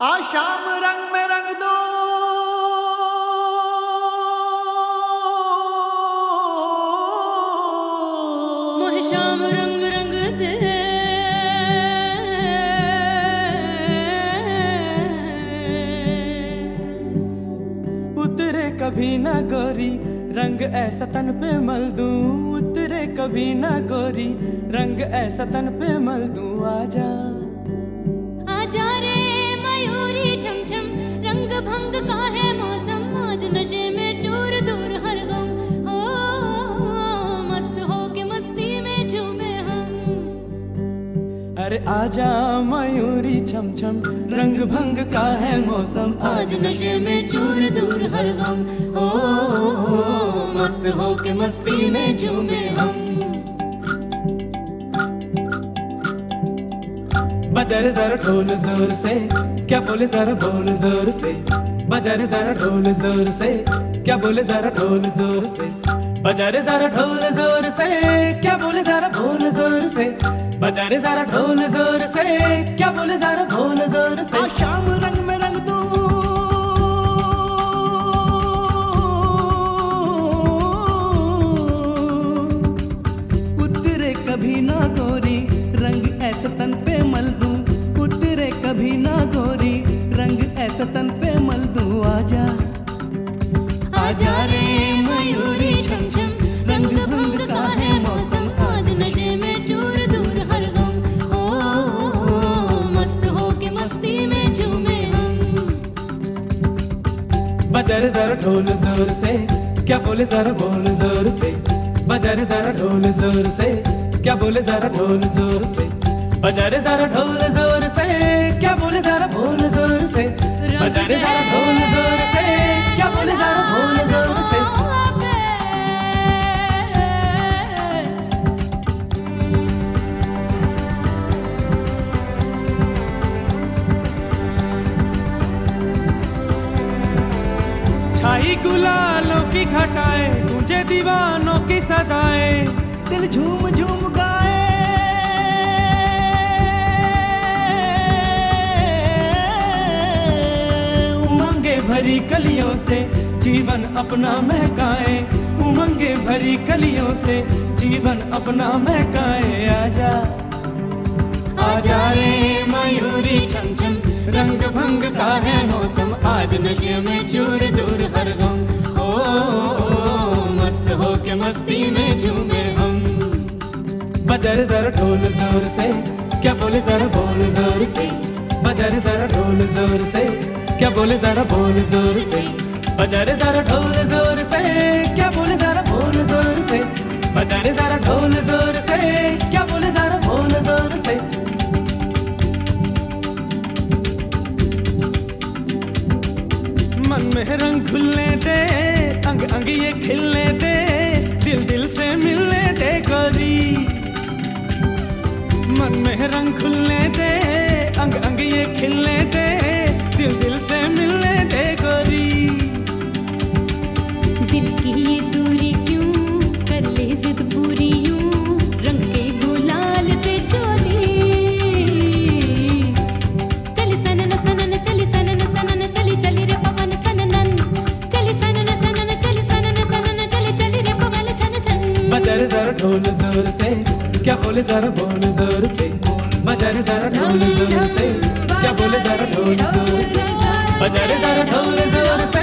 आ शाम रंग में रंग दो। शाम रंग रंग दे। उतरे कभी ना गोरी, रंग ऐसा तन पे मल दूँ। उतरे कभी ना गोरी, रंग ऐसा तन पे मल दूँ। आजा अरे आजा मयूरी छम छम रंग भंग का है मौसम। आज नशे में चूर दूर हर गम। हो मस्त हो के मस्ती में झूमे हम। बजा रे जरा ढोल ज़ोर से। क्या बोले जरा ढोल ज़ोर से? बजा रे जरा ढोल ज़ोर से। क्या बोले जरा ढोल ज़ोर से? बजा रे जरा ढोल ज़ोर से। क्या बोले जरा ढोल ज़ोर से? बजा रे जरा ढोल ज़ोर से। क्या बोले जरा ढोल ज़ोर से? शाम रंग में रंग दो। उतरे कभी ना गोरी, रंग ऐसा तन पे मल दूँ। उतरे कभी ना गोरी, रंग ऐसा तन पे बजा जर ढोल ज़ोर से। क्या बोले जरा बोल ज़ोर से? बजारे जरा ढोल ज़ोर से। क्या बोले जरा ढोल ज़ोर से? बजारे जरा ढोल छाई गुलालों की घटाए तुझे दीवानों की सदाएँ। दिल झूम झूम गाए। उमंगे भरी कलियों से जीवन अपना महकाए। उमंगे भरी कलियों से जीवन अपना महकाए। आजा। आजा रे मयूरी छम छम। रंग भंग का है मौसम। आज नशे में चूर दूर हर गम। ओ, ओ, ओ मस्त हो के मस्ती में झूमे हम। बजर जरा ढोल ज़ोर से क्या बोले जरा बोल ज़ोर से? बजर जरा ढोल ज़ोर से क्या बोले जरा बोल ज़ोर से? बजर जरा ढोल ज़ोर से क्या बोले जरा बोल ज़ोर से? बजर ज़ोर में रंग खुलने दे अंग अंग ये खिलने दे दिल दिल से मिलने दे गोरी मन में रंग खुलने दे अंग अंग ये खिलने दे दिल दिल से मिलने दे गोरी दिल की ये ढोल ज़ोर से, क्या बोले जरा बोल ज़ोर से, बजारे जरा ढोल ज़ोर से, क्या बोले जरा ढोल ज़ोर से, बजारे जरा ढोल ज़ोर से।